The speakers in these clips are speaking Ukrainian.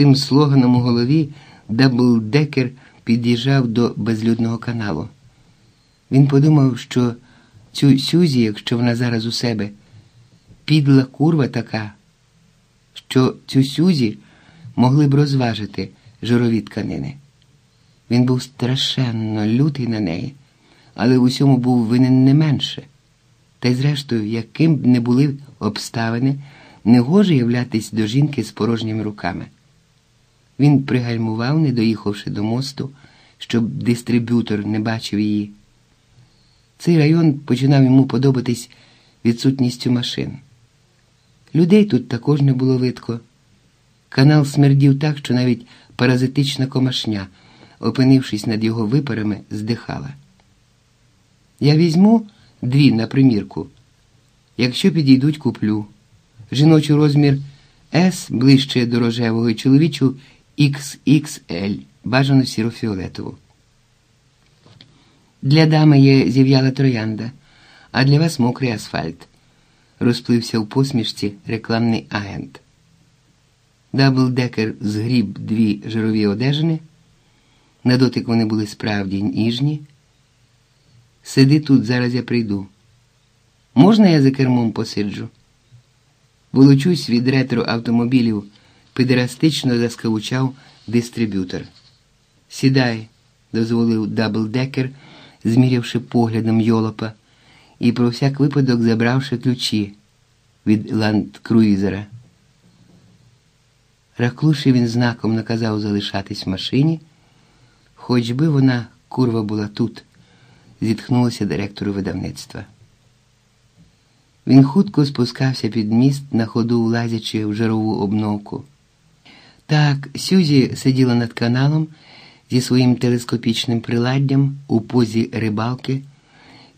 цим слоганом у голові даблдекер під'їжджав до безлюдного каналу. Він подумав, що цю Сюзі, якщо вона зараз у себе, підла курва така, що цю Сюзі могли б розважити жирові тканини. Він був страшенно лютий на неї, але в усьому був винен не менше. Та й, зрештою, яким б не були обставини, не гоже являтись до жінки з порожніми руками. Він пригальмував, не доїхавши до мосту, щоб дистриб'ютор не бачив її. Цей район починав йому подобатись відсутністю машин. Людей тут також не було видко. Канал смердів так, що навіть паразитична комашня, опинившись над його випарами, здихала. Я візьму дві на примірку. Якщо підійдуть, куплю. Жіночий розмір С ближче до рожевого і чоловічу XXL, бажано сірофіолетову. Для дами є зів'яла троянда, а для вас мокрий асфальт, розплився у посмішці рекламний агент. Даблдекер згріб дві жирові одежини. На дотик вони були справді ніжні. Сиди тут, зараз я прийду. Можна я за кермом посиджу? Волочусь від ретро автомобілів, педерастично заскавучав дистриб'ютор. Сідай, дозволив даблдекер, змірявши поглядом йолопа і про всяк випадок забравши ключі від ландкруїзера. Раклуші він знаком наказав залишатись в машині, хоч би вона, курва, була тут, зітхнулося директору видавництва. Він хутко спускався під міст, на ходу влазячи в жирову обновку. Так, Сюзі сиділа над каналом зі своїм телескопічним приладдям у позі рибалки.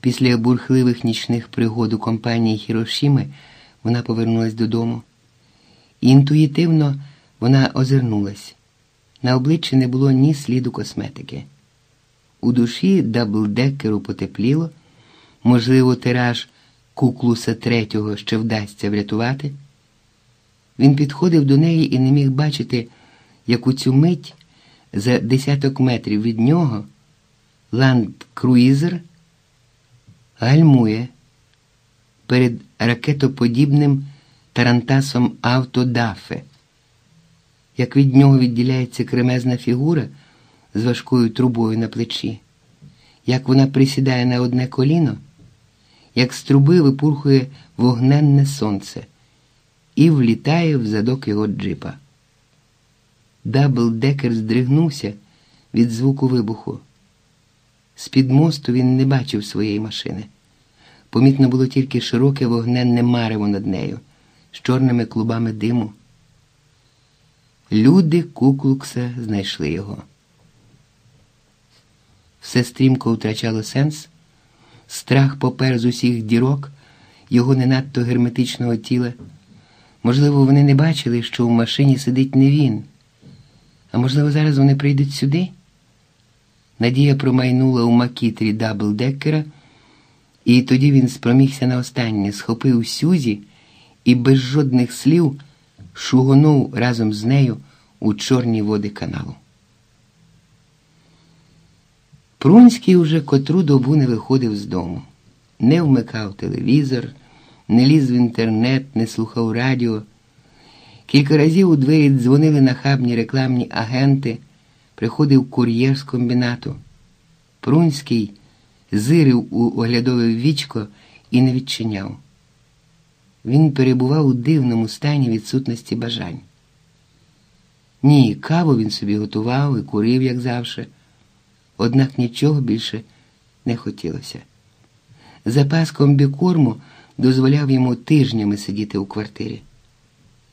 Після бурхливих нічних пригод у компанії Хірошіми вона повернулась додому. Інтуїтивно вона озирнулась. На обличчі не було ні сліду косметики. У душі даблдекеру потепліло, можливо, тираж куклуса третього ще вдасться врятувати. Він підходив до неї і не міг бачити, як у цю мить за десяток метрів від нього ланд-круїзер гальмує перед ракетоподібним тарантасом автодафе. Як від нього відділяється кремезна фігура з важкою трубою на плечі, як вона присідає на одне коліно, як з труби випурхує вогненне сонце і влітає в задок його джипа. Даблдекер здригнувся від звуку вибуху. З-під мосту він не бачив своєї машини. Помітно було тільки широке вогненне марево над нею з чорними клубами диму. Люди Куклукса знайшли його. Все стрімко втрачало сенс, страх попер з усіх дірок, його не надто герметичного тіла. Можливо, вони не бачили, що в машині сидить не він. А можливо, зараз вони прийдуть сюди? Надія промайнула у макітрі даблдекера, і тоді він спромігся на останнє, схопив Сюзі і без жодних слів шугонув разом з нею у чорні води каналу. Прунський уже котру добу не виходив з дому, не вмикав телевізор, не ліз в інтернет, не слухав радіо. Кілька разів у двері дзвонили нахабні рекламні агенти, приходив кур'єр з комбінату. Прунський зирив у оглядове вічко і не відчиняв. Він перебував у дивному стані відсутності бажань. Ні, каву він собі готував і курив, як завжди, однак нічого більше не хотілося. Запас комбікорму дозволяв йому тижнями сидіти у квартирі.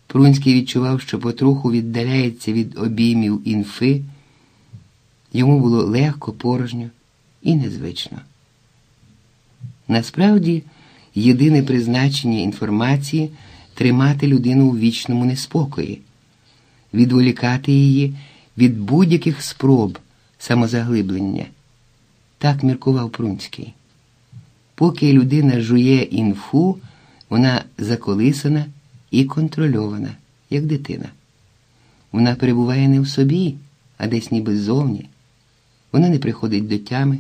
Прунський відчував, що потроху віддаляється від обіймів інфи. Йому було легко, порожньо і незвично. Насправді, єдине призначення інформації тримати людину у вічному неспокої, відволікати її від будь-яких спроб самозаглиблення. Так міркував Прунський. Поки людина жує інфу, вона заколисана і контрольована, як дитина. вона перебуває не в собі, а десь ніби ззовні. Вона не приходить до тями,